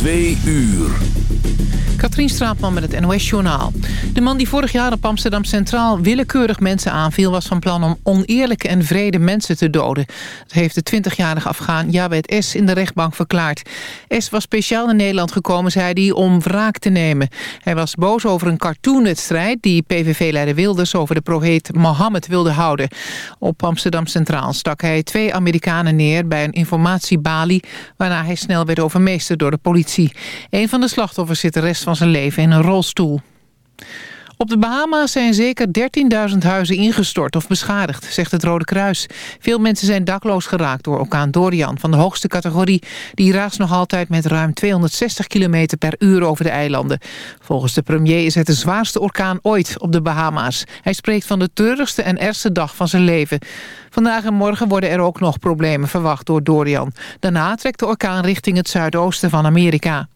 Twee uur. Katrien Straatman met het NOS-journaal. De man die vorig jaar op Amsterdam Centraal willekeurig mensen aanviel... was van plan om oneerlijke en vrede mensen te doden. Dat heeft de 20-jarige Afghaan Jawed S. in de rechtbank verklaard. S. was speciaal naar Nederland gekomen, zei hij, om wraak te nemen. Hij was boos over een cartoonwedstrijd... die PVV-leider Wilders over de profeet Mohammed wilde houden. Op Amsterdam Centraal stak hij twee Amerikanen neer... bij een informatiebalie, waarna hij snel werd overmeesterd door de politie. Een van de slachtoffers zit de rest van zijn leven in een rolstoel. Op de Bahama's zijn zeker 13.000 huizen ingestort of beschadigd, zegt het Rode Kruis. Veel mensen zijn dakloos geraakt door orkaan Dorian van de hoogste categorie. Die raast nog altijd met ruim 260 km per uur over de eilanden. Volgens de premier is het de zwaarste orkaan ooit op de Bahama's. Hij spreekt van de treurigste en ergste dag van zijn leven. Vandaag en morgen worden er ook nog problemen verwacht door Dorian. Daarna trekt de orkaan richting het zuidoosten van Amerika.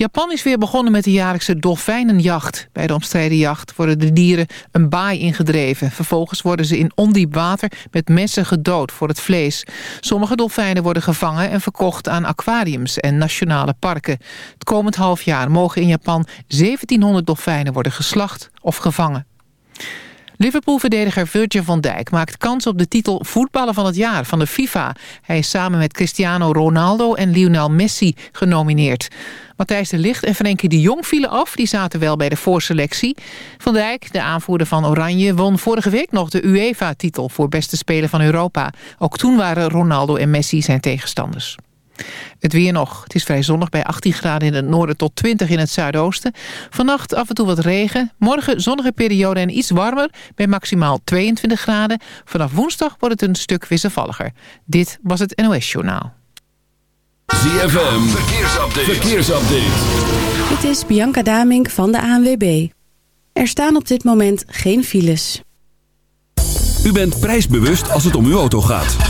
Japan is weer begonnen met de jaarlijkse dolfijnenjacht. Bij de omstreden jacht worden de dieren een baai ingedreven. Vervolgens worden ze in ondiep water met messen gedood voor het vlees. Sommige dolfijnen worden gevangen en verkocht aan aquariums en nationale parken. Het komend half jaar mogen in Japan 1700 dolfijnen worden geslacht of gevangen. Liverpool-verdediger Virgil van Dijk maakt kans op de titel voetballer van het jaar van de FIFA. Hij is samen met Cristiano Ronaldo en Lionel Messi genomineerd. Matthijs de Ligt en Frenkie de Jong vielen af. Die zaten wel bij de voorselectie. Van Dijk, de aanvoerder van Oranje, won vorige week nog de UEFA-titel... voor beste speler van Europa. Ook toen waren Ronaldo en Messi zijn tegenstanders. Het weer nog. Het is vrij zonnig bij 18 graden in het noorden tot 20 in het zuidoosten. Vannacht af en toe wat regen. Morgen zonnige periode en iets warmer bij maximaal 22 graden. Vanaf woensdag wordt het een stuk wisselvalliger. Dit was het NOS Journaal. ZFM, verkeersupdate. verkeersupdate. Dit is Bianca Damink van de ANWB. Er staan op dit moment geen files. U bent prijsbewust als het om uw auto gaat.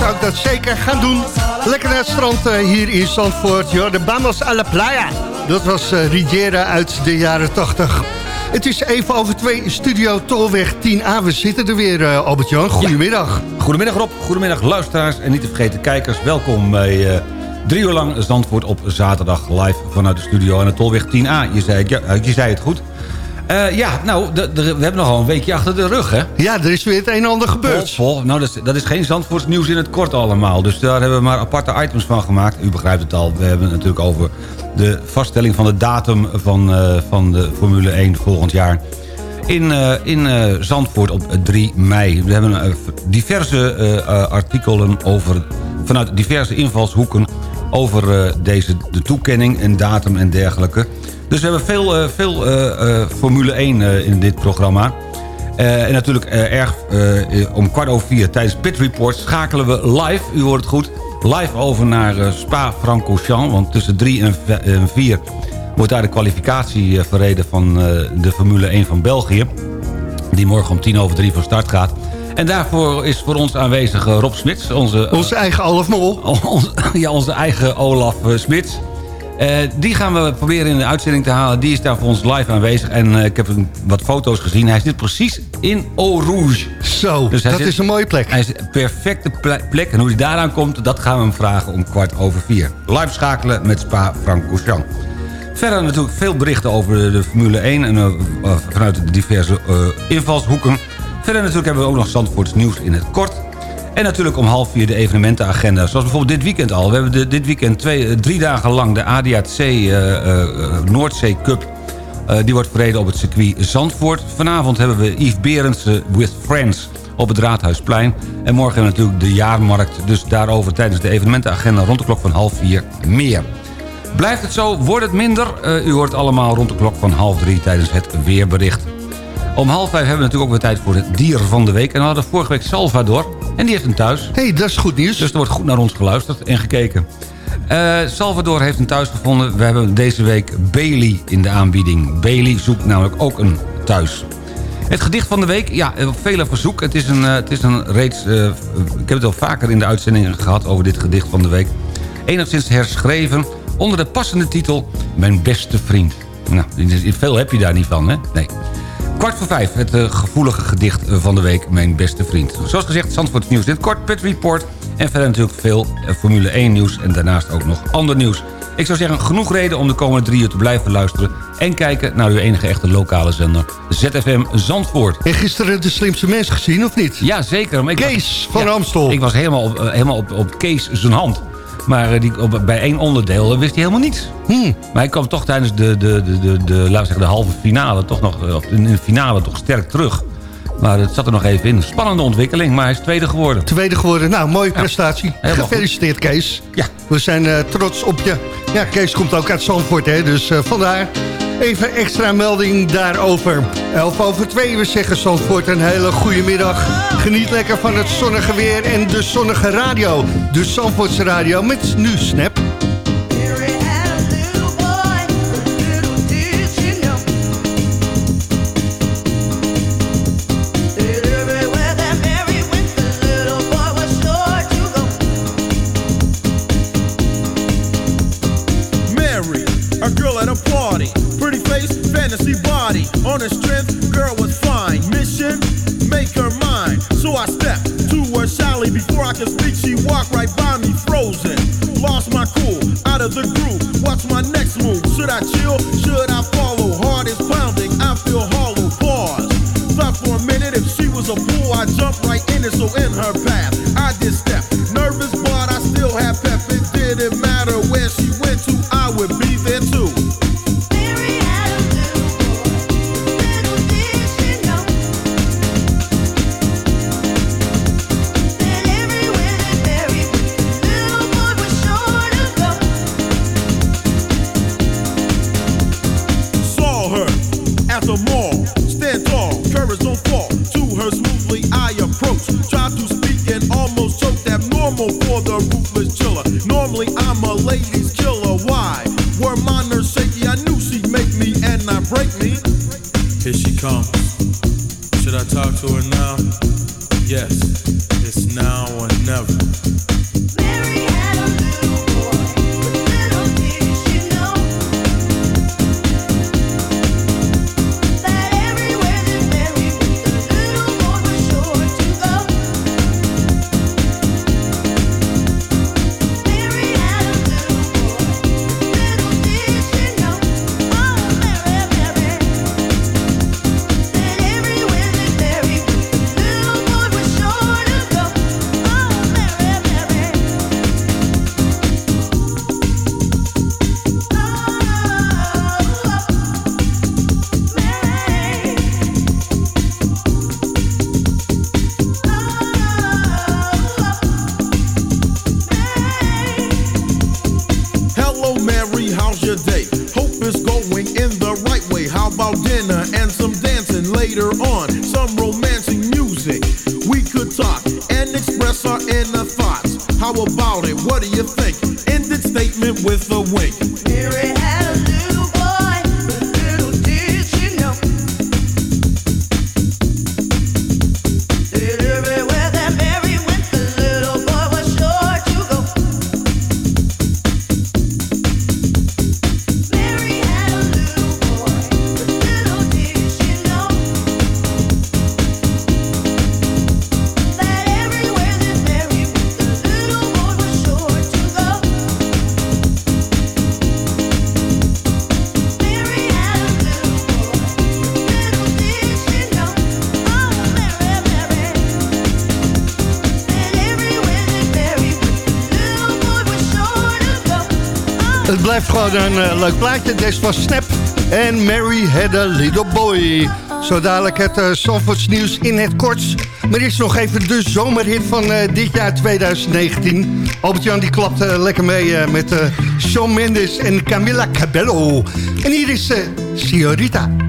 Zou ik dat zeker gaan doen. Lekker naar het strand uh, hier in Zandvoort. De Banos a la Playa. Dat was uh, Riviera uit de jaren 80. Het is even over twee Studio Tolweg 10A. We zitten er weer, uh, Albert-Jan. Goedemiddag. Ja. Goedemiddag Rob, goedemiddag luisteraars en niet te vergeten kijkers. Welkom bij uh, drie uur lang Zandvoort op zaterdag live vanuit de studio aan de Tolweg 10A. Je zei, ja, je zei het goed. Uh, ja, nou, we hebben nogal een weekje achter de rug, hè? Ja, er is weer het een en ander gebeurd. Nou, dat is, dat is geen Zandvoorts nieuws in het kort allemaal. Dus daar hebben we maar aparte items van gemaakt. U begrijpt het al. We hebben het natuurlijk over de vaststelling van de datum van, uh, van de Formule 1 volgend jaar. In, uh, in Zandvoort op 3 mei. We hebben diverse artikelen over, vanuit diverse invalshoeken... over deze, de toekenning en datum en dergelijke... Dus we hebben veel, uh, veel uh, Formule 1 in dit programma. en natuurlijk erg om kwart over vier tijdens Pit Report schakelen we live, u hoort het goed... live over naar Spa-Francorchamps. Want tussen drie en vier wordt daar de kwalificatie verreden van de Formule 1 van België. Die morgen om tien over drie van start gaat. En daarvoor is voor ons aanwezig Rob Smits. Onze, onze eigen Olaf Mol. Ja, onze eigen Olaf Smits. Uh, die gaan we proberen in de uitzending te halen. Die is daar voor ons live aanwezig. En uh, ik heb wat foto's gezien. Hij zit precies in Eau Rouge. Zo, dus dat zit, is een mooie plek. Hij is een perfecte plek. En hoe hij daaraan komt, dat gaan we hem vragen om kwart over vier. Live schakelen met Spa-Francorchamps. Verder natuurlijk veel berichten over de Formule 1... en uh, vanuit de diverse invalshoeken. Verder natuurlijk hebben we ook nog Zandvoorts nieuws in het kort... En natuurlijk om half vier de evenementenagenda. Zoals bijvoorbeeld dit weekend al. We hebben dit weekend twee, eh, drie dagen lang de ADAC uh, uh, Noordzee Cup. Die wordt verreden op het circuit Zandvoort. Vanavond hebben we Yves Berendsen with Friends op het Raadhuisplein. En morgen hebben we natuurlijk de jaarmarkt. Dus daarover tijdens de evenementenagenda rond de klok van half vier meer. Blijft het zo, wordt het minder? U hoort allemaal rond de klok van half drie tijdens het weerbericht. Om half vijf hebben we natuurlijk ook weer tijd voor het dier van de week. En we hadden vorige week Salvador. En die heeft een thuis. hey, dat is goed nieuws. Dus er wordt goed naar ons geluisterd en gekeken. Uh, Salvador heeft een thuis gevonden. We hebben deze week Bailey in de aanbieding. Bailey zoekt namelijk ook een thuis. Het gedicht van de week, ja, op vele verzoek. Het is een, uh, het is een reeds... Uh, ik heb het al vaker in de uitzendingen gehad over dit gedicht van de week. Enigszins herschreven onder de passende titel... Mijn beste vriend. Nou, veel heb je daar niet van, hè? Nee. Kwart voor vijf, het uh, gevoelige gedicht van de week, mijn beste vriend. Zoals gezegd, Zandvoort nieuws het kort, Pet Report... en verder natuurlijk veel uh, Formule 1 nieuws en daarnaast ook nog ander nieuws. Ik zou zeggen, genoeg reden om de komende drie uur te blijven luisteren... en kijken naar uw enige echte lokale zender, ZFM Zandvoort. En gisteren de slimste mensen gezien, of niet? Ja, zeker. Maar ik Kees was, van ja, Amstel. Ik was helemaal op, helemaal op, op Kees zijn hand. Maar die, op, bij één onderdeel wist hij helemaal niets. Hmm. Maar hij kwam toch tijdens de, de, de, de, de, laten we zeggen, de halve finale... toch nog, of in de finale toch sterk terug. Maar het zat er nog even in. Spannende ontwikkeling, maar hij is tweede geworden. Tweede geworden. Nou, mooie prestatie. Ja, Gefeliciteerd, goed. Kees. Ja. We zijn uh, trots op je. Ja, Kees komt ook uit Zandvoort, hè. Dus uh, vandaar even extra melding daarover. 11 over 2, we zeggen Zandvoort een hele goede middag. Geniet lekker van het zonnige weer en de zonnige radio. De Zandvoortse radio met nu Snap. On her strength, girl was fine. Mission, make her mine. So I stepped to her shyly. Before I could speak, she walked right by me, frozen. Lost my cool, out of the groove. What's my next move? Should I chill? Should I follow? Heart is pounding, I feel hollow. Pause. Thought for a minute, if she was a fool, I'd jump right in it. So in her path, Dan een eh, leuk plaatje. Deze was Snap en Mary had a little boy. Zo dadelijk het uh, nieuws in het kort. Maar is nog even de zomerhit van eh, dit jaar 2019. Albert-Jan die klapt lekker mee met Shawn Mendes en Camila Cabello. En hier is Señorita.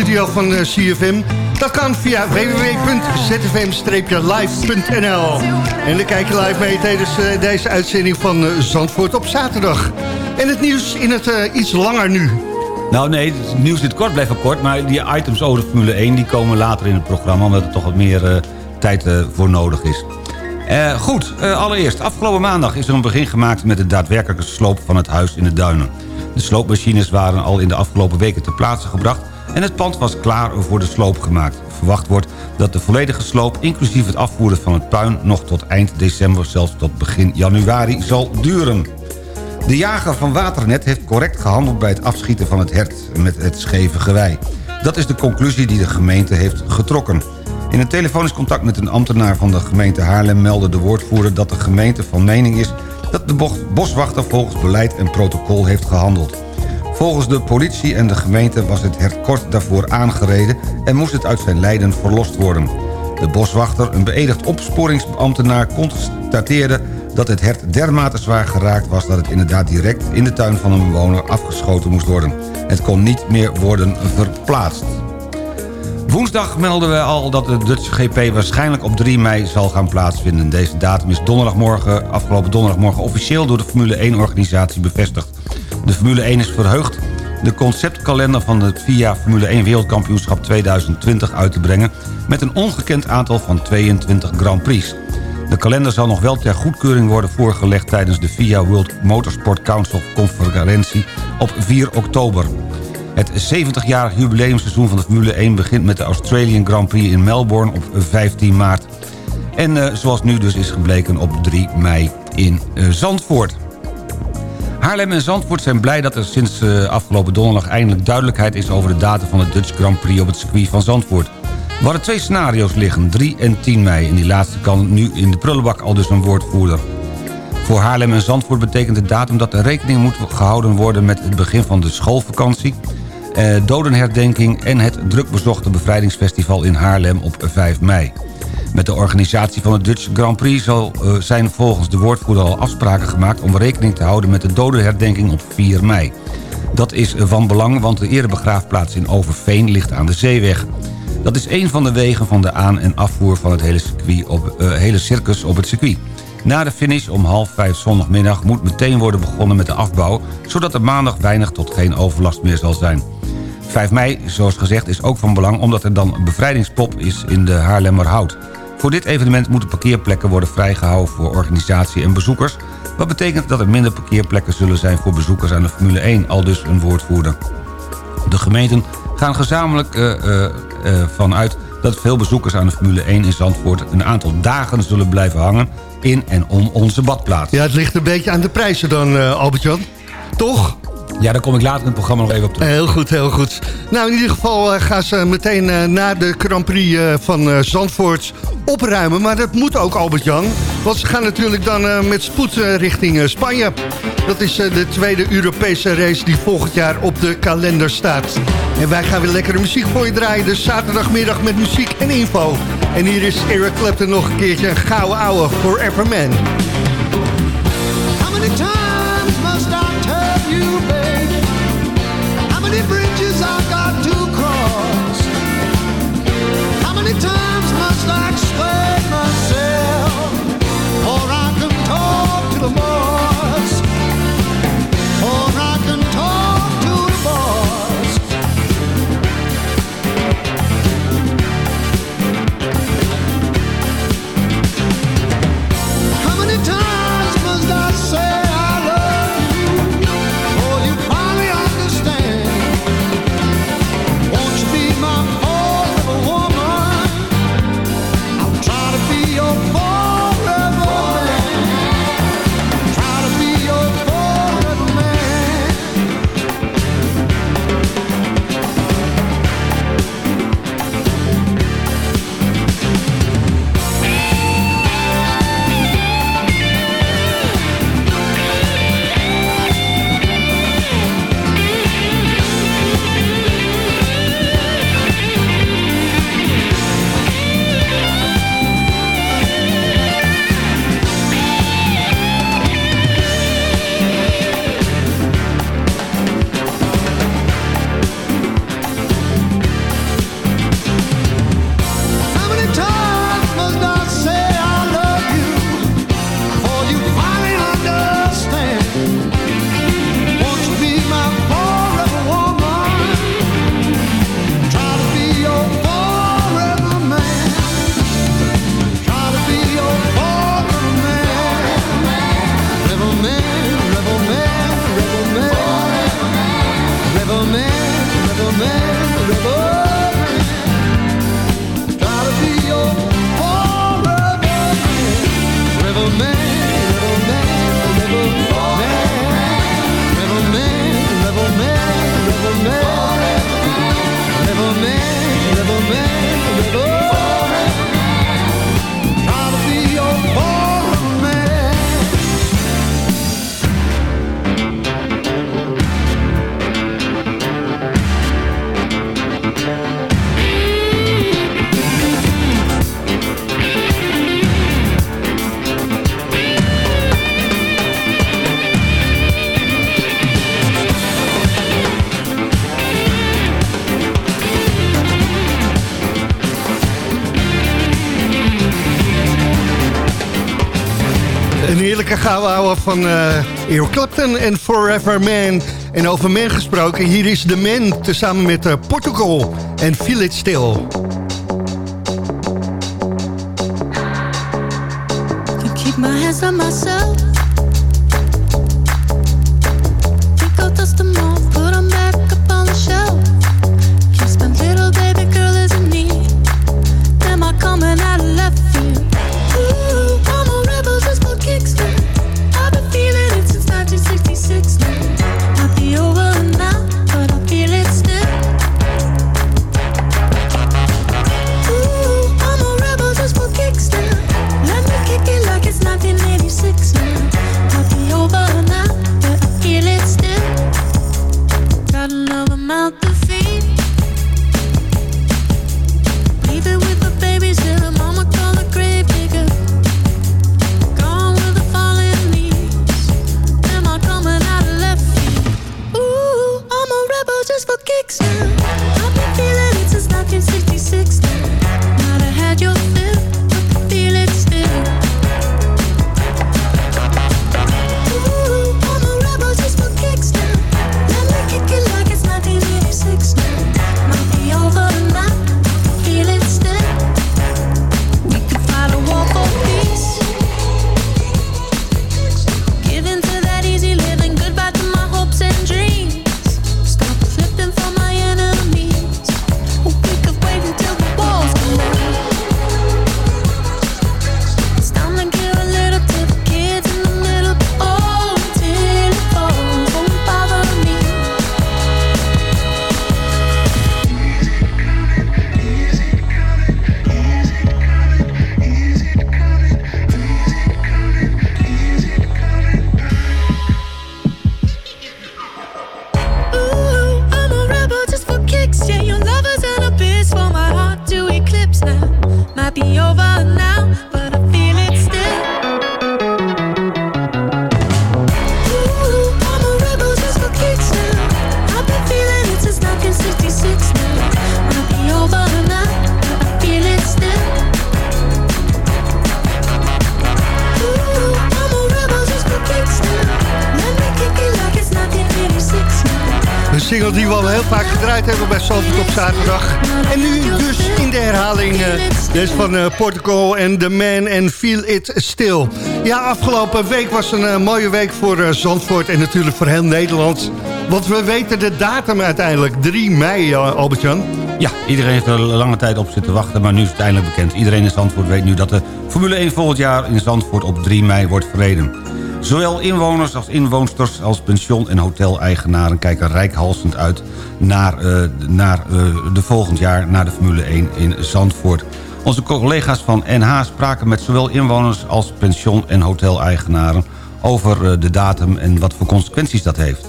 studio van eh, CFM. Dat kan via www.zfm-live.nl. En dan kijk je live mee tijdens eh, deze uitzending van eh, Zandvoort op zaterdag. En het nieuws in het iets langer nu. Nou nee, het nieuws dit kort blijft kort. Maar die items over Formule 1 die komen later in het programma... omdat er toch wat meer tijd voor nodig is. goed, allereerst. Afgelopen maandag is er een begin gemaakt... met de daadwerkelijke sloop van het huis in de Duinen. De sloopmachines waren al in de afgelopen weken ter plaatse gebracht en het pand was klaar voor de sloop gemaakt. Verwacht wordt dat de volledige sloop, inclusief het afvoeren van het puin... nog tot eind december, zelfs tot begin januari, zal duren. De jager van Waternet heeft correct gehandeld bij het afschieten van het hert met het scheve gewei. Dat is de conclusie die de gemeente heeft getrokken. In een telefonisch contact met een ambtenaar van de gemeente Haarlem... meldde de woordvoerder dat de gemeente van mening is... dat de bo- boswachter volgens beleid en protocol heeft gehandeld. Volgens de politie en de gemeente was het hert kort daarvoor aangereden... en moest het uit zijn lijden verlost worden. De boswachter, een beëdigd opsporingsambtenaar, constateerde dat het hert dermate zwaar geraakt was... dat het inderdaad direct in de tuin van een bewoner afgeschoten moest worden. Het kon niet meer worden verplaatst. Woensdag melden we al dat de Dutch GP waarschijnlijk op 3 mei zal gaan plaatsvinden. Deze datum is donderdagmorgen, afgelopen donderdagmorgen officieel door de Formule 1-organisatie bevestigd. De Formule 1 is verheugd de conceptkalender van het FIA Formule 1 Wereldkampioenschap 2020 uit te brengen... met een ongekend aantal van 22 Grand Prix. De kalender zal nog wel ter goedkeuring worden voorgelegd... tijdens de FIA World Motorsport Council conferentie op 4 oktober. Het 70-jarig jubileumseizoen van de Formule 1 begint met de Australian Grand Prix in Melbourne op 15 maart. En eh, zoals nu dus is gebleken op 3 mei in eh, Zandvoort. Haarlem en Zandvoort zijn blij dat er sinds eh, afgelopen donderdag eindelijk duidelijkheid is over de datum van de Dutch Grand Prix op het circuit van Zandvoort. We hadden twee scenario's liggen, 3 en 10 mei. En die laatste kan nu in de prullenbak al dus een woordvoerder. Voor Haarlem en Zandvoort betekent de datum dat er rekening moet gehouden worden met het begin van de schoolvakantie, eh, dodenherdenking en het drukbezochte bevrijdingsfestival in Haarlem op 5 mei. Met de organisatie van de Dutch Grand Prix zal, eh, zijn volgens de woordvoerder al afspraken gemaakt... om rekening te houden met de dodenherdenking op 4 mei. Dat is van belang, want de erebegraafplaats in Overveen ligt aan de zeeweg. Dat is een van de wegen van de aan- en afvoer van het hele, circuit op, eh, hele circus op het circuit. Na de finish om half vijf zondagmiddag moet meteen worden begonnen met de afbouw... zodat er maandag weinig tot geen overlast meer zal zijn. 5 mei, zoals gezegd, is ook van belang omdat er dan een bevrijdingspop is in de Haarlemmerhout. Voor dit evenement moeten parkeerplekken worden vrijgehouden voor organisatie en bezoekers... wat betekent dat er minder parkeerplekken zullen zijn voor bezoekers aan de Formule 1, al dus een woordvoerder. De gemeenten gaan gezamenlijk eh, eh, eh, vanuit dat veel bezoekers aan de Formule 1 in Zandvoort... een aantal dagen zullen blijven hangen in en om onze badplaats. Ja, het ligt een beetje aan de prijzen dan, Albert-Jan. Toch? Ja, daar kom ik later in het programma nog even op terug. Heel goed, heel goed. Nou, in ieder geval eh, gaan ze meteen eh, na de Grand Prix eh, van Zandvoort opruimen. Maar dat moet ook, Albert-Jan. Want ze gaan natuurlijk dan met spoed richting Spanje. Dat is de tweede Europese race die volgend jaar op de kalender staat. En wij gaan weer lekkere muziek voor je draaien. Dus zaterdagmiddag met muziek en info. En hier is Eric Clapton nog een keertje een gouden ouwe Forever Man. Heerlijke gauw van eh Eric Clapton en Forever Man. En over Man gesproken, hier is de Man tezamen met eh, Portugal en Feel It Still. My. En The Man and Feel It Still. Ja, afgelopen week was een eh, mooie week voor eh, Zandvoort en natuurlijk voor heel Nederland. Want we weten de datum uiteindelijk, 3 mei, eh, Albert-Jan. Ja, iedereen heeft er lange tijd op zitten wachten, maar nu is het eindelijk bekend. Iedereen in Zandvoort weet nu dat de Formule 1 volgend jaar in Zandvoort op 3 mei wordt verreden. Zowel inwoners als inwoonsters als pension- en hoteleigenaren kijken rijkhalsend uit naar, eh, naar de volgend jaar, naar de Formule 1 in Zandvoort. Onze collega's van NH spraken met zowel inwoners als pension- en hoteleigenaren over eh, de datum en wat voor consequenties dat heeft.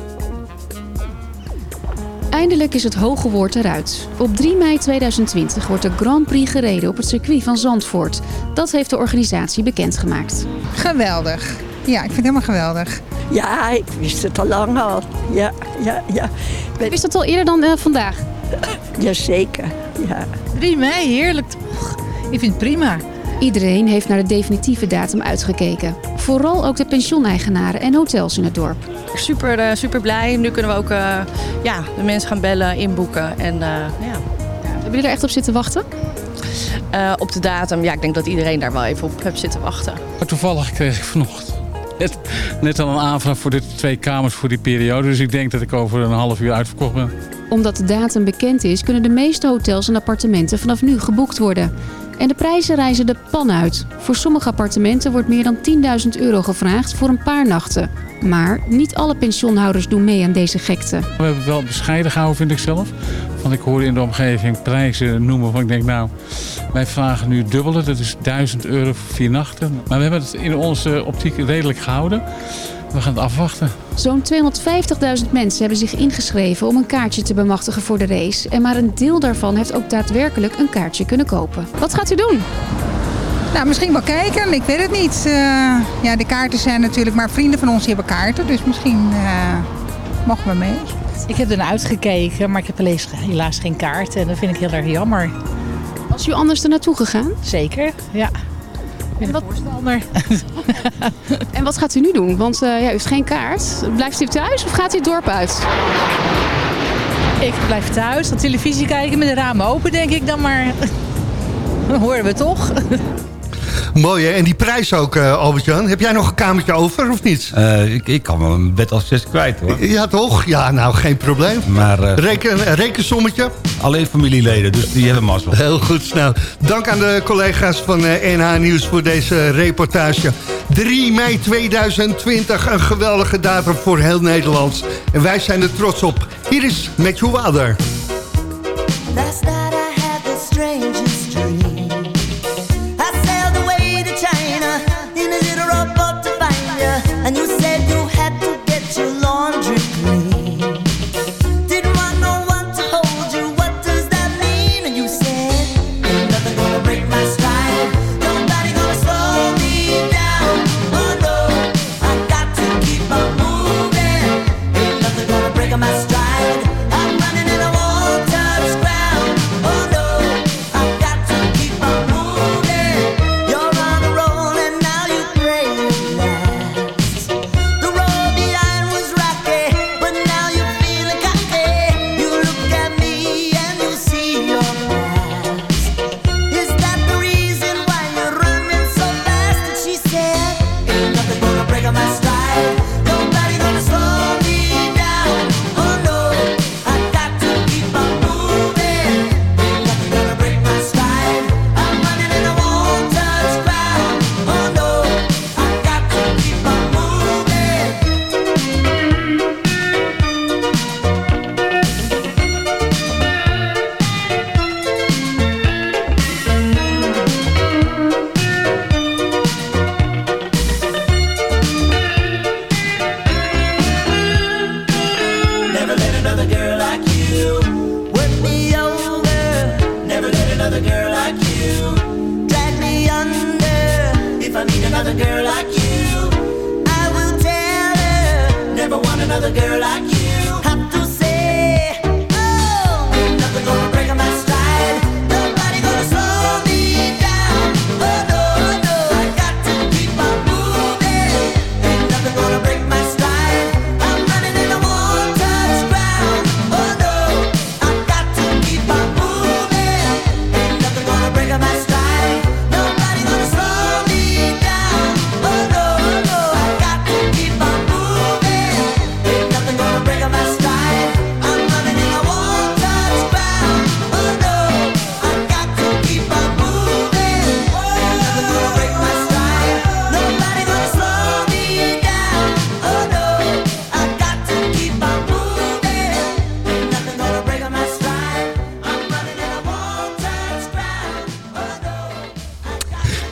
Eindelijk is het hoge woord eruit. Op 3 mei 2020 wordt de Grand Prix gereden op het circuit van Zandvoort. Dat heeft de organisatie bekendgemaakt. Geweldig. Ja, ik vind het helemaal geweldig. Ja, ik wist het al lang al. Ja, ja, ja. Je wist dat al eerder dan eh, vandaag? Jazeker, ja. 3 mei, heerlijk toch? Ik vind het prima. Iedereen heeft naar de definitieve datum uitgekeken. Vooral ook de pensioeneigenaren en hotels in het dorp. Super, eh, super blij. Nu kunnen we ook eh, ja, de mensen gaan bellen, inboeken. En, eh, ja. Hebben jullie er echt op zitten wachten? Eh, op de datum, ja, ik denk dat iedereen daar wel even op heeft zitten wachten. Maar toevallig kreeg ik vanochtend net, al een aanvraag voor de twee kamers voor die periode. Dus ik denk dat ik over een half uur uitverkocht ben. Omdat de datum bekend is, kunnen de meeste hotels en appartementen vanaf nu geboekt worden. En de prijzen reizen de pan uit. Voor sommige appartementen wordt meer dan 10.000 euro gevraagd voor een paar nachten. Maar niet alle pensioenhouders doen mee aan deze gekte. We hebben het wel bescheiden gehouden, vind ik zelf. Want ik hoorde in de omgeving prijzen noemen van ik denk nou, wij vragen nu dubbele. Dat is 1000 euro voor vier nachten. Maar we hebben het in onze optiek redelijk gehouden. We gaan het afwachten. Zo'n 250.000 mensen hebben zich ingeschreven om een kaartje te bemachtigen voor de race. En maar een deel daarvan heeft ook daadwerkelijk een kaartje kunnen kopen. Wat gaat u doen? Nou, misschien wel kijken. Ik weet het niet. Eh, ja, de kaarten zijn natuurlijk... Maar vrienden van ons hebben kaarten. Dus misschien eh, mogen we mee. Ik heb ernaar uitgekeken, maar ik heb helaas, helaas geen kaart. En dat vind ik heel erg jammer. Was u anders er naartoe gegaan? Zeker, ja. En wat, en wat gaat u nu doen? Want eh, ja, u heeft geen kaart. Blijft u thuis of gaat u het dorp uit? Ik blijf thuis, de televisie kijken met de ramen open, denk ik dan maar. Dan horen we toch. Mooi hè? En die prijs ook, eh, Albert-Jan. Heb jij nog een kamertje over of niet? Eh, ik, ik kan wel een bed als zes kwijt hoor. Ja toch? Ja, nou geen probleem. Maar, eh, Reken, een rekensommetje? Alleen familieleden, dus die hebben mazzel. Heel goed, nou. Dank aan de collega's van NH Nieuws voor deze reportage. 3 mei 2020, een geweldige datum voor heel Nederland. En wij zijn er trots op. Hier is Matthew Wilder. Last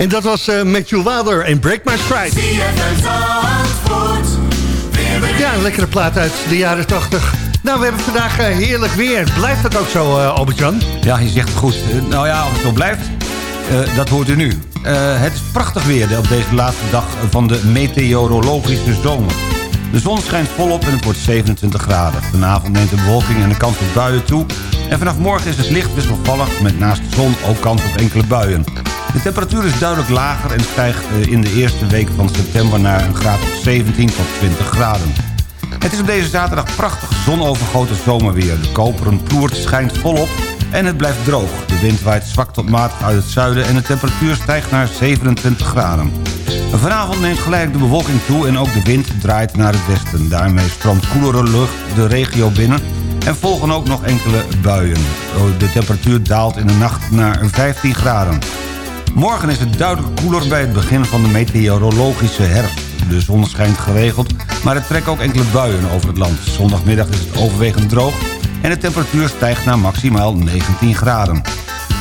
Dat was eh, Matthew Wilder en Break My Stride. Ja, een lekkere plaat uit de jaren 80. Nou, we hebben vandaag eh, heerlijk weer. Blijft dat ook zo, eh, Albert-Jan? Ja, je zegt het goed. Nou ja, of het zo blijft, dat hoort u nu. Het is prachtig weer op deze laatste dag van de meteorologische zomer. De zon schijnt volop en het wordt 27 graden. Vanavond neemt de bewolking en de kans op buien toe. En vanaf morgen is het licht wisselvallig met naast de zon ook kans op enkele buien. De temperatuur is duidelijk lager en stijgt eh, in de eerste week van september naar een graad of 17 tot 20 graden. Het is op deze zaterdag prachtig zonovergoten zomerweer. De koperen ploert schijnt volop en het blijft droog. De wind waait zwak tot matig uit het zuiden en de temperatuur stijgt naar 27 graden. Vanavond neemt gelijk de bewolking toe en ook de wind draait naar het westen. Daarmee stroomt koelere lucht de regio binnen en volgen ook nog enkele buien. De temperatuur daalt in de nacht naar 15 graden. Morgen is het duidelijk koeler bij het begin van de meteorologische herfst. De zon schijnt geregeld, maar er trekken ook enkele buien over het land. Zondagmiddag is het overwegend droog en de temperatuur stijgt naar maximaal 19 graden.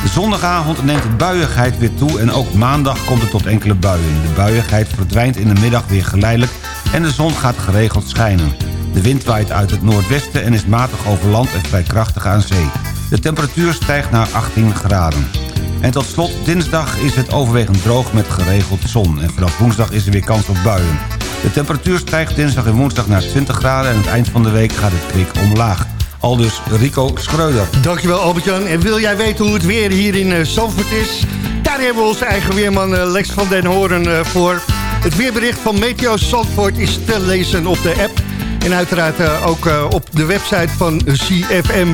Zondagavond neemt de buiigheid weer toe en ook maandag komt het tot enkele buien. De buiigheid verdwijnt in de middag weer geleidelijk en de zon gaat geregeld schijnen. De wind waait uit het noordwesten en is matig over land en vrij krachtig aan zee. De temperatuur stijgt naar 18 graden. En tot slot, dinsdag is het overwegend droog met geregeld zon. En vanaf woensdag is er weer kans op buien. De temperatuur stijgt dinsdag en woensdag naar 20 graden... en aan het eind van de week gaat het kwik omlaag. Aldus Rico Schreuder. Dankjewel Albert-Jan. En wil jij weten hoe het weer hier in uh, Zandvoort is? Daar hebben we onze eigen weerman eh, Lex van den Horen eh, voor. Het weerbericht van Meteo Zandvoort is te lezen op de app. En uiteraard eh, ook eh, op de website van CFM.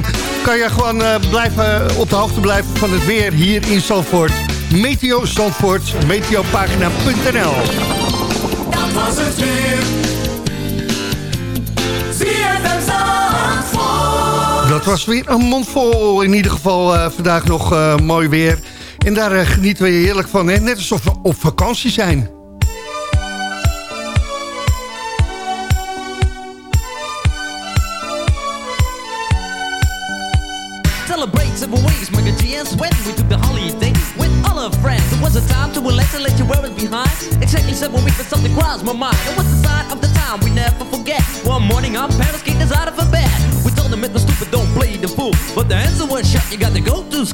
Kan je gewoon eh, blijven, op de hoogte blijven van het weer hier in Zandvoort. Meteo Zandvoort, meteopagina.nl Dat was het weer. ZFM Zandvoort. Dat was weer een mond vol. In ieder geval vandaag nog mooi weer. En daar eh, genieten we heerlijk van. Hè? Net alsof we op vakantie zijn. My good when we took the holiday with all our friends. It was a time to relax and let your worries behind. Exactly seven weeks, but something crossed my mind. It was the sign of the time we never forget. One morning, our parents kicked us out of a bed. We told them it was stupid, don't play the fool. But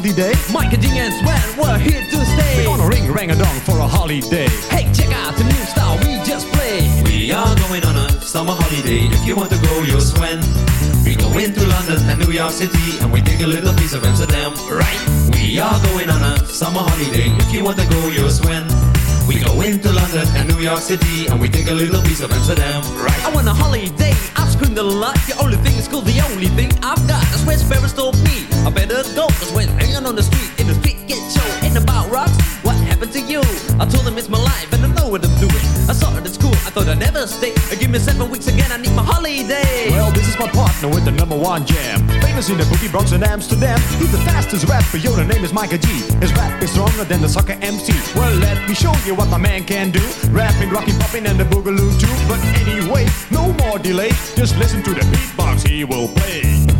Mike and G and Sven, we're here to stay. We're gonna ring rang a dong for a holiday Hey, check out the new style we just played. We are going on a summer holiday. If you want to go, you'll swim. We go into London and New York City, and we take a little piece of Amsterdam, right? We are going on a summer holiday. If you want to go, you'll swim. We go into London and New York City, and we take a little piece of Amsterdam, right? I want a holiday, I've screamed a lot. The only thing is cool, the only thing I've got. That's where Sparrows told me. I better go, cause when hanging on the street, in the street get show, ain't about rocks. What happened to you? I told him it's my life, and I know what I'm doing. I saw it at school, I thought I'd never stay. Uh, give me seven weeks again, I need my holiday. Well, this is my partner with the number one jam. Famous in the boogie Bronx and Amsterdam. He's the fastest rapper, yo, the name is Micah G. His rap is stronger than the soccer MC. Well, let me show you what my man can do. Rapping, rocking, popping, and the boogaloo too. But anyway, no more delay. Just listen to the beatbox he will play.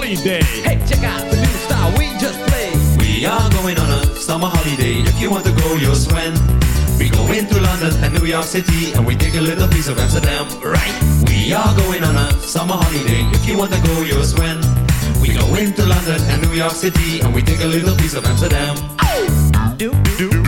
Hey, check out the new style we just played. We are going on a summer holiday. If you want to go, you'll swim. We go into London and New York City, and we take a little piece of Amsterdam, right? We are going on a summer holiday. If you want to go, you'll swim. We go into London and New York City, and we take a little piece of Amsterdam. Do, do, do, do,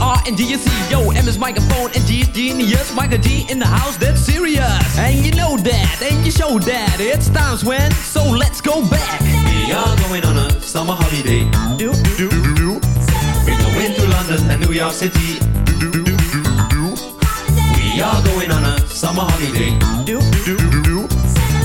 R and D U C. Yo, M is microphone and G is genius. Michael G in the house, that's serious. And you know that, and you show that. It's times when, so let's go back. We are going on a summer holiday. Do, do, do. We go into London and New York City. We are going on a summer holiday. Do, do, do.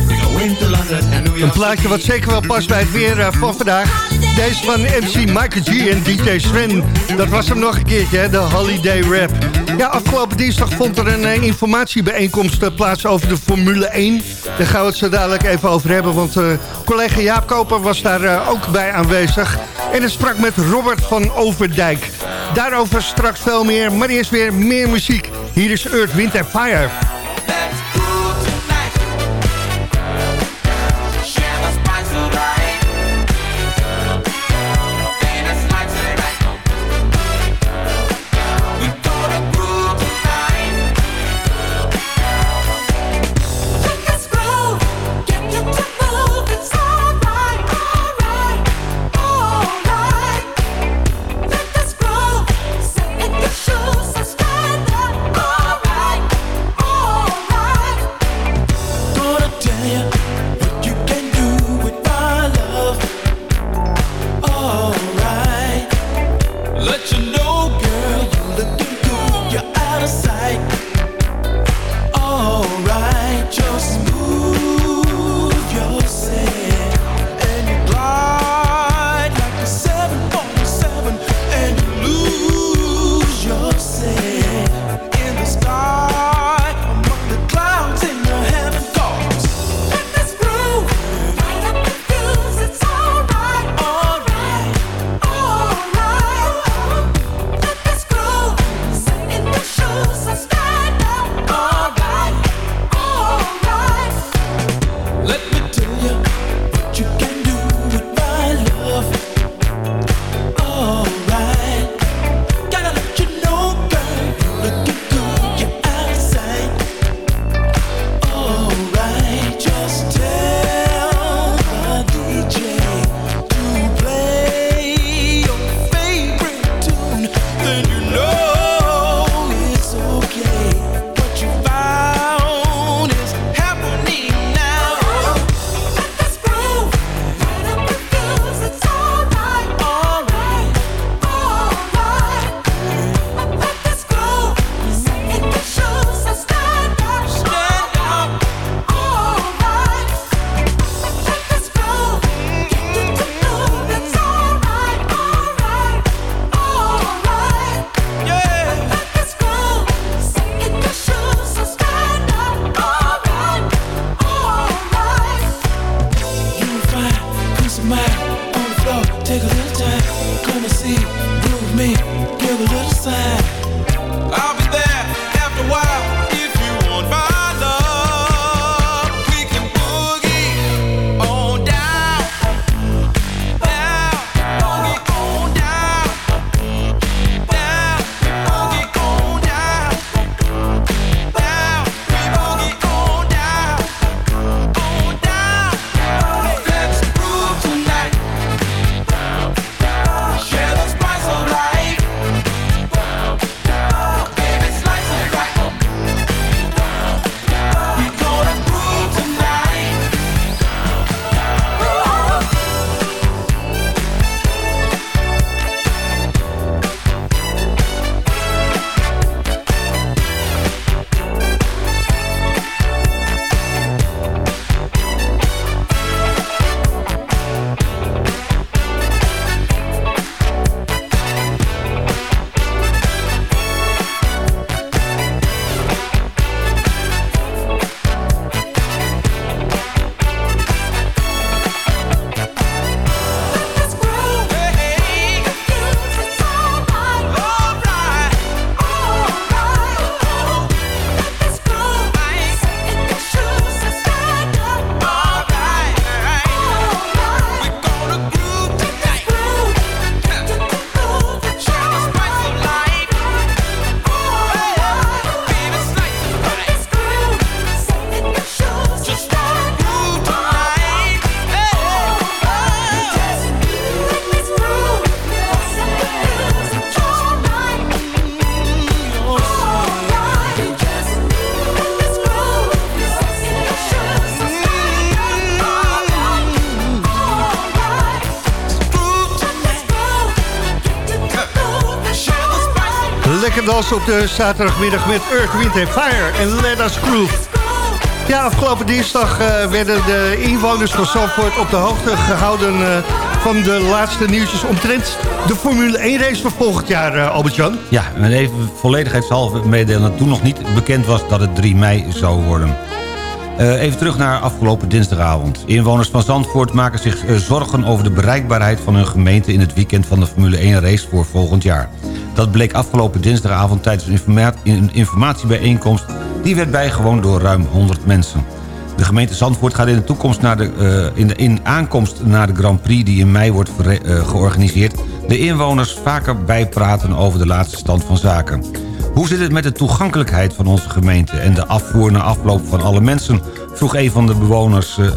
We go into London and New Een York plaatje wat zeker wel past bij het weer eh, van vandaag. Deze van MC Michael G en DJ Sven. Dat was hem nog een keertje, hè, de Holiday Rap. Ja, afgelopen dinsdag vond er een eh, informatiebijeenkomst eh, plaats over de Formule 1. Daar gaan we het zo dadelijk even over hebben, want eh, collega Jaap Koper was daar ook bij aanwezig. En het sprak met Robert van Overdijk. Daarover straks veel meer, maar eerst weer meer muziek. Hier is Earth, Wind Fire. Dansen op de zaterdagmiddag met Earth, Wind Fire en Let Us Groove. Ja, afgelopen dinsdag eh, werden de inwoners van Zandvoort op de hoogte gehouden... eh, van de laatste nieuwtjes omtrent de Formule 1 race van volgend jaar, eh, Albert-Jan. Ja, en even volledigheidshalve meedelen dat toen nog niet bekend was dat het 3 mei zou worden. Even terug naar afgelopen dinsdagavond. Inwoners van Zandvoort maken zich zorgen over de bereikbaarheid van hun gemeente... in het weekend van de Formule 1 race voor volgend jaar. Dat bleek afgelopen dinsdagavond tijdens een informa- een informatiebijeenkomst... die werd bijgewoond door ruim 100 mensen. De gemeente Zandvoort gaat in de toekomst naar de, eh, in, de, in aankomst naar de Grand Prix die in mei wordt eh, georganiseerd... de inwoners vaker bijpraten over de laatste stand van zaken. Hoe zit het met de toegankelijkheid van onze gemeente... en de afvoer na afloop van alle mensen... vroeg een van de bewoners, eh,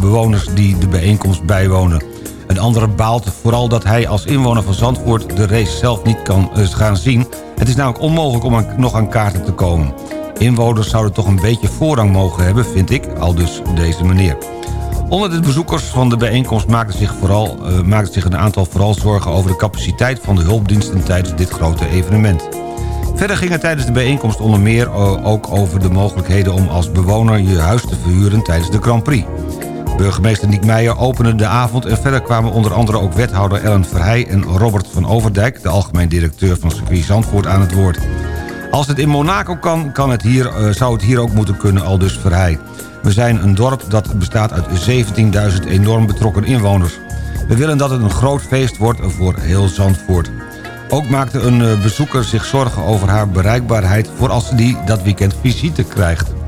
bewoners die de bijeenkomst bijwonen. Een andere baalt vooral dat hij als inwoner van Zandvoort... de race zelf niet kan eh, gaan zien. Het is namelijk onmogelijk om nog aan kaarten te komen. Inwoners zouden toch een beetje voorrang mogen hebben, vind ik, al dus deze meneer. Onder de bezoekers van de bijeenkomst maakten zich, vooral, eh, maakten zich een aantal vooral zorgen over de capaciteit van de hulpdiensten tijdens dit grote evenement. Verder ging het tijdens de bijeenkomst onder meer eh, ook over de mogelijkheden om als bewoner je huis te verhuren tijdens de Grand Prix. Burgemeester Niek Meijer opende de avond en verder kwamen onder andere ook wethouder Ellen Verheij en Robert van Overdijk, de algemeen directeur van circuit Zandvoort, aan het woord. Als het in Monaco kan, kan het hier, eh, zou het hier ook moeten kunnen, al dus Verheij. We zijn een dorp dat bestaat uit 17.000 enorm betrokken inwoners. We willen dat het een groot feest wordt voor heel Zandvoort. Ook maakte een eh, bezoeker zich zorgen over haar bereikbaarheid... voor als die dat weekend visite krijgt.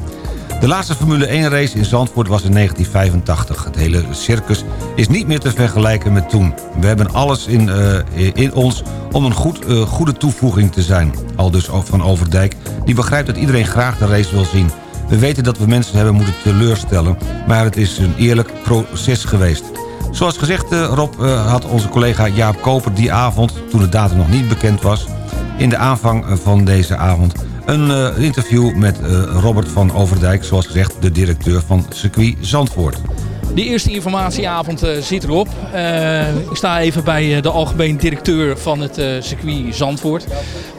De laatste Formule 1 race in Zandvoort was in 1985. Het hele circus is niet meer te vergelijken met toen. We hebben alles in, eh, in ons om een goed, eh, goede toevoeging te zijn. Al dus van Overdijk, die begrijpt dat iedereen graag de race wil zien. We weten dat we mensen hebben moeten teleurstellen... maar het is een eerlijk proces geweest. Zoals gezegd, eh, Rob, had onze collega Jaap Koper die avond... toen de datum nog niet bekend was... in de aanvang van deze avond een eh, interview met eh, Robert van Overdijk... zoals gezegd de directeur van circuit Zandvoort. De eerste informatieavond eh, zit erop. Ik sta even bij de algemeen directeur van het circuit Zandvoort.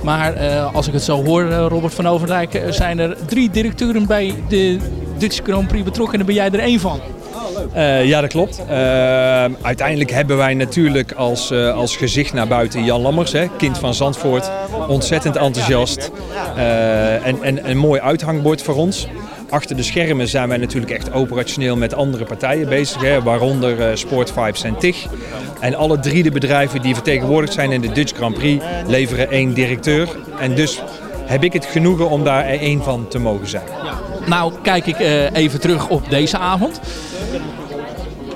Maar als ik het zo hoor, Robert van Overdijk, zijn er drie directeuren bij de Dutch Grand Prix betrokken en ben jij er één van. Eh, ja, dat klopt. Eh, uiteindelijk hebben wij natuurlijk als, eh, als gezicht naar buiten Jan Lammers, hè, kind van Zandvoort. Ontzettend enthousiast. En, en een mooi uithangbord voor ons. Achter de schermen zijn wij natuurlijk echt operationeel met andere partijen bezig. Hè, waaronder Sportvibes en TIG. En alle drie de bedrijven die vertegenwoordigd zijn in de Dutch Grand Prix leveren één directeur. En dus heb ik het genoegen om daar één van te mogen zijn. Nou, kijk ik even terug op deze avond.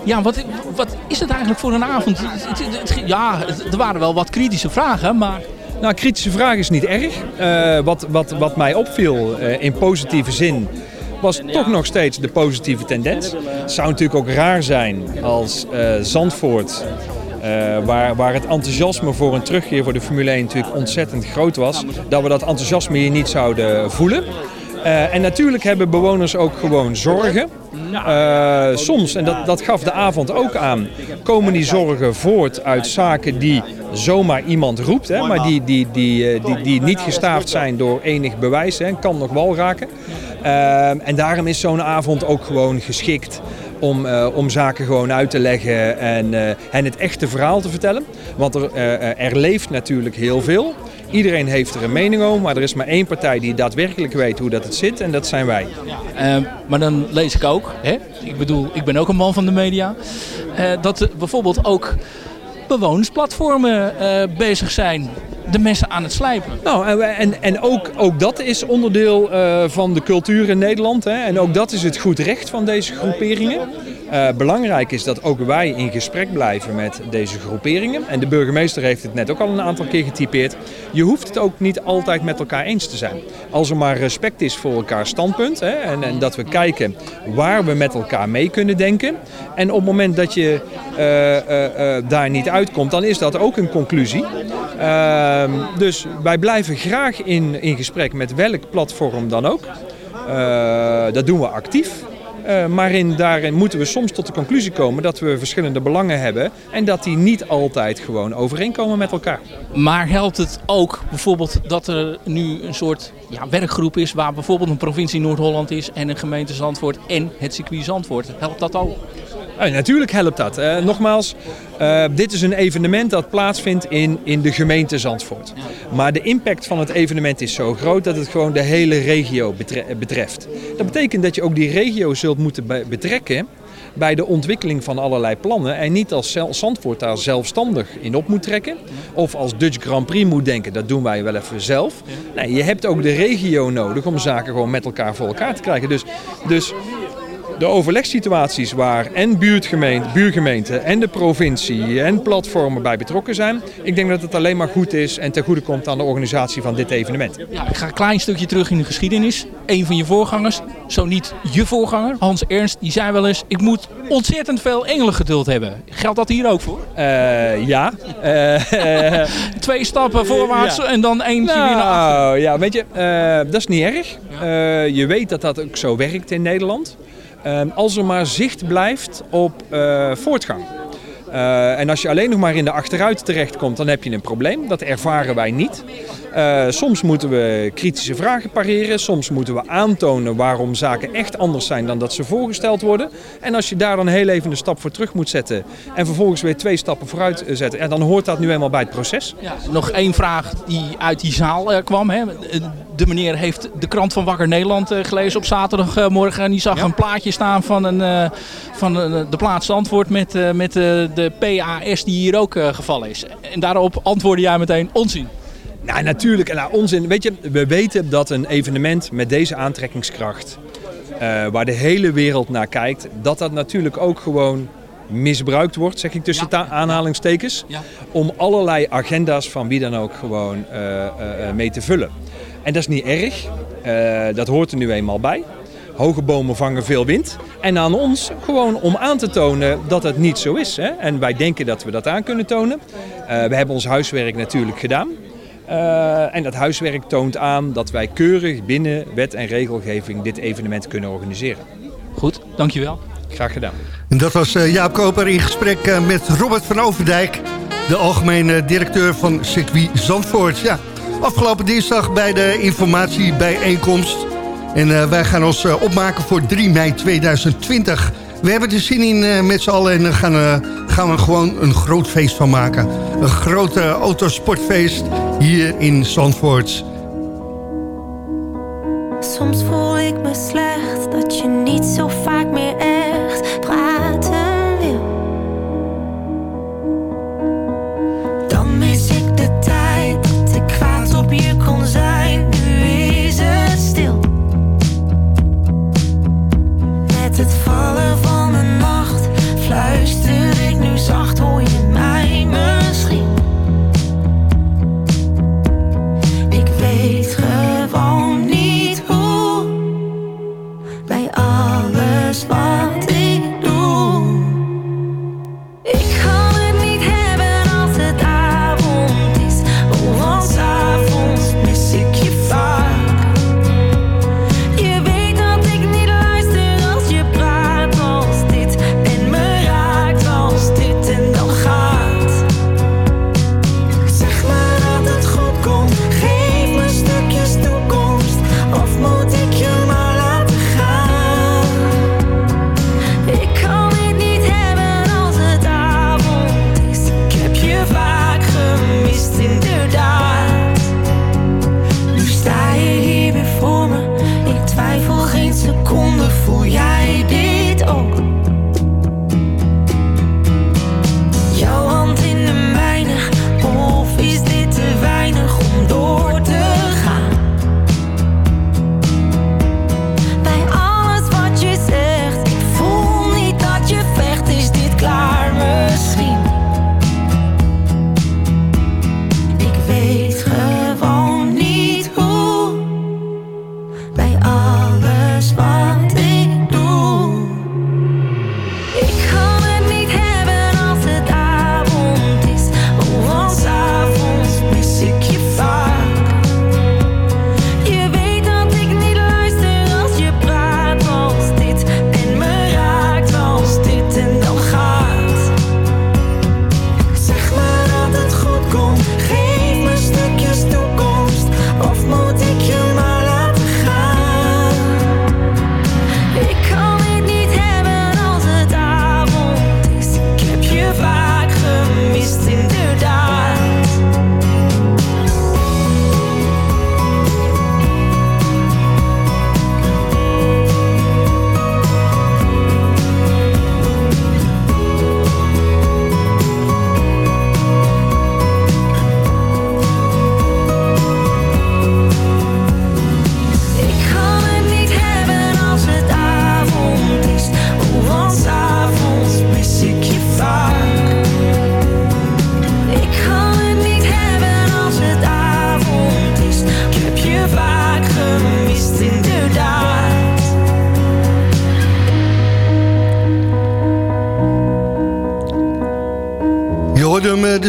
Ja, wat, wat is het eigenlijk voor een avond? Het- het- Ja, er waren wel wat kritische vragen, maar... Nou, kritische vraag is niet erg. Eh, wat, wat, wat mij opviel eh, in positieve zin was toch nog steeds de positieve tendens. Het zou natuurlijk ook raar zijn als eh, Zandvoort, waar, waar het enthousiasme voor een terugkeer voor de Formule 1 natuurlijk ontzettend groot was, dat we dat enthousiasme hier niet zouden voelen. En natuurlijk hebben bewoners ook gewoon zorgen. Eh, soms, en dat, dat gaf de avond ook aan, komen die zorgen voort uit zaken die zomaar iemand roept. Hè, maar die, die, die, eh, die, die niet gestaafd zijn door enig bewijs. Hè, kan nog wel raken. Eh, en daarom is zo'n avond ook gewoon geschikt om, eh, om zaken gewoon uit te leggen en, eh, en het echte verhaal te vertellen. Want er, er leeft natuurlijk heel veel. Iedereen heeft er een mening over, maar er is maar één partij die daadwerkelijk weet hoe dat het zit en dat zijn wij. Eh, maar dan lees ik ook, hè? ik bedoel, ik ben ook een man van de media, eh, dat bijvoorbeeld ook bewonersplatformen eh, bezig zijn de mensen aan het slijpen. Nou, en, en, en ook, ook dat is onderdeel eh, van de cultuur in Nederland. Hè? En ook dat is het goed recht van deze groeperingen. Eh, belangrijk is dat ook wij in gesprek blijven met deze groeperingen. En de burgemeester heeft het net ook al een aantal keer getypeerd. Je hoeft het ook niet altijd met elkaar eens te zijn. Als er maar respect is voor elkaars standpunt. Hè? En, en dat we kijken waar we met elkaar mee kunnen denken. En op het moment dat je eh, eh, daar niet uitkomt, dan is dat ook een conclusie. Ehm, dus wij blijven graag in, in gesprek met welk platform dan ook. Dat doen we actief. Eh, maar in, daarin moeten we soms tot de conclusie komen dat we verschillende belangen hebben. En dat die niet altijd gewoon overeenkomen met elkaar. Maar helpt het ook bijvoorbeeld dat er nu een soort ja, werkgroep is... waar bijvoorbeeld een provincie Noord-Holland is en een gemeente Zandvoort en het circuit Zandvoort? Helpt dat ook? Eh, natuurlijk helpt dat. Eh, nogmaals, eh, dit is een evenement dat plaatsvindt in, in de gemeente Zandvoort. Maar de impact van het evenement is zo groot dat het gewoon de hele regio betre- betreft. Dat betekent dat je ook die regio zult moeten be- betrekken bij de ontwikkeling van allerlei plannen. En niet als Zandvoort daar zelfstandig in op moet trekken. Of als Dutch Grand Prix moet denken, dat doen wij wel even zelf. Nee, je hebt ook de regio nodig om zaken gewoon met elkaar voor elkaar te krijgen. Dus, dus de overlegssituaties waar en buurtgemeente, buurgemeenten en de provincie en platformen bij betrokken zijn. Ik denk dat het alleen maar goed is en ten goede komt aan de organisatie van dit evenement. Ja, ik ga een klein stukje terug in de geschiedenis. Een van je voorgangers, zo niet je voorganger, Hans Ernst, die zei wel eens... ik moet ontzettend veel engelengeduld hebben. Geldt dat hier ook voor? ja. Twee stappen voorwaarts Ja. en dan eentje weer naar achter. Nou, ja, weet je, eh, dat is niet erg. Eh, je weet dat dat ook zo werkt in Nederland. Eh, als er maar zicht blijft op eh, voortgang. Eh, en als je alleen nog maar in de achteruit terechtkomt, dan heb je een probleem. Dat ervaren wij niet. Eh, soms moeten we kritische vragen pareren. Soms moeten we aantonen waarom zaken echt anders zijn dan dat ze voorgesteld worden. En als je daar dan heel even een stap voor terug moet zetten en vervolgens weer twee stappen vooruit zetten, en dan hoort dat nu eenmaal bij het proces. Nog één vraag die uit die zaal kwam. Hè. De meneer heeft de krant van Wakker Nederland eh, gelezen op zaterdagmorgen. En die zag een plaatje staan van, een, eh, van eh, de plaats antwoord met, met de PAS die hier ook gevallen is. En daarop antwoordde jij meteen onzin. Nou, natuurlijk. Nou, onzin. Weet je, we weten dat een evenement met deze aantrekkingskracht, waar de hele wereld naar kijkt, dat dat natuurlijk ook gewoon misbruikt wordt, zeg ik tussen aanhalingstekens, om allerlei agenda's van wie dan ook gewoon mee te vullen. En dat is niet erg. Eh, dat hoort er nu eenmaal bij. Hoge bomen vangen veel wind. En aan ons gewoon om aan te tonen dat het niet zo is. Hè? En wij denken dat we dat aan kunnen tonen. Eh, we hebben ons huiswerk natuurlijk gedaan. Eh, en dat huiswerk toont aan dat wij keurig binnen wet en regelgeving dit evenement kunnen organiseren. Goed, dankjewel. Graag gedaan. En dat was eh, Jaap Koper in gesprek met Robert van Overdijk... de algemene directeur van circuit Zandvoort. Ja, afgelopen dinsdag bij de informatiebijeenkomst. En eh, wij gaan ons eh, opmaken voor 3 mei 2020. We hebben er zin in eh, met z'n allen en dan gaan, gaan we gewoon een groot feest van maken. Een groot eh, autosportfeest hier in Zandvoort. Soms voel ik me slecht dat je niet zo vaak meer echt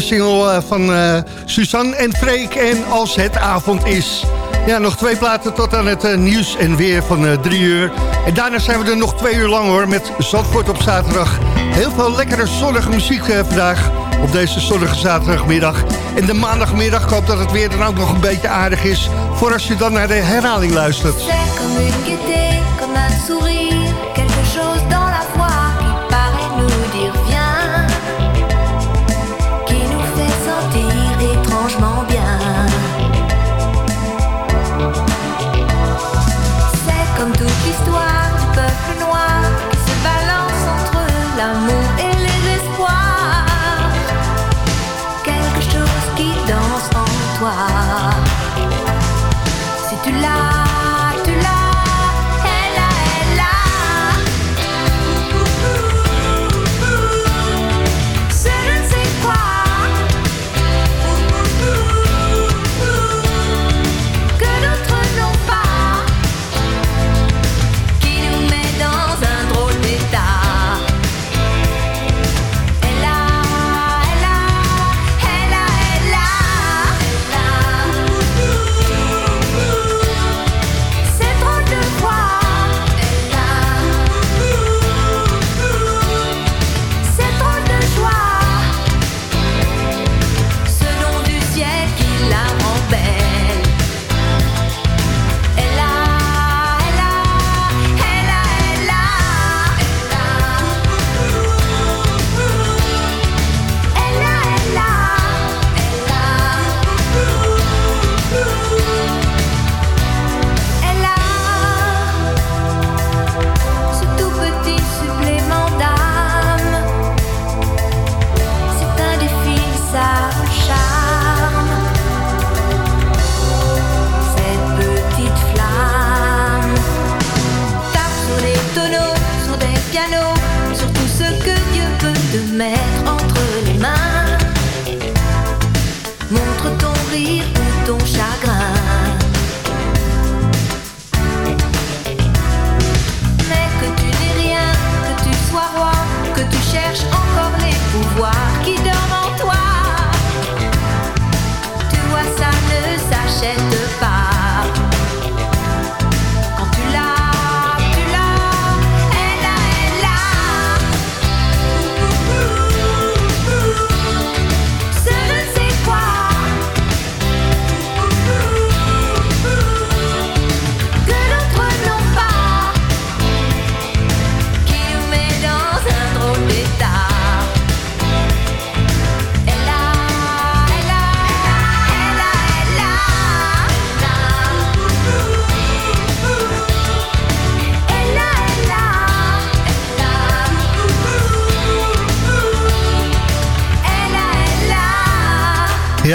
single eh, van eh, Suzanne en Freek en Als het avond is. Ja, nog twee platen tot aan het eh, nieuws en weer van drie uur. En daarna zijn we er nog twee uur lang hoor, met Zandvoort op zaterdag. Heel veel lekkere zonnige muziek vandaag op deze zonnige zaterdagmiddag. En de maandagmiddag, ik hoop dat het weer dan ook nog een beetje aardig is... voor als je dan naar de herhaling luistert.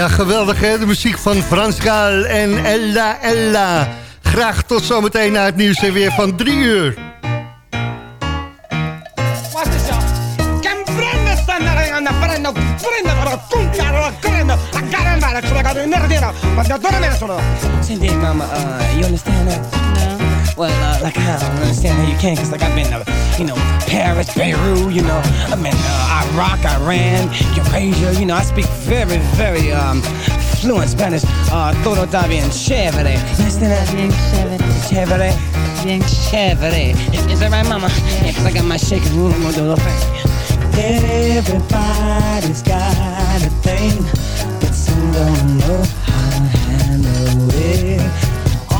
Ja, geweldig hè, de muziek van Frans en Ella Ella. Graag tot zometeen na het nieuws en weer van drie uur. Watch this, y'all. Can prende stanno andando a prendere, prendere, la cucca, la prendo, a caramba, ce la cado in nero, ma da dove me ne sono? Cindy, mama, uh, you understand that? No. Well, uh, like, I don't understand how you can, because, like, I've been to, you know, Paris, Beirut, you know, I've been uh, Iraq, Iran, Eurasia, you know, I speak very, very, um, fluent Spanish. Uh, todo está bien chévere. Bien chévere. Bien chévere. Is, is that right, mama? Yeah, because I got my shaking room, do the thing. Everybody's got a thing, but some don't know how to handle it.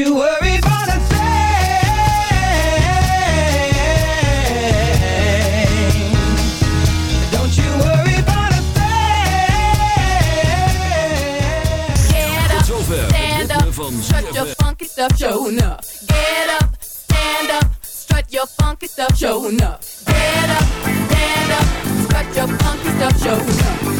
you worry about a thing. Don't you worry about a Get up, stand up, strut your funky stuff, showing up. Get up, stand up, strut your funky stuff, showing up. Get up, stand up, strut your funky stuff, showing up.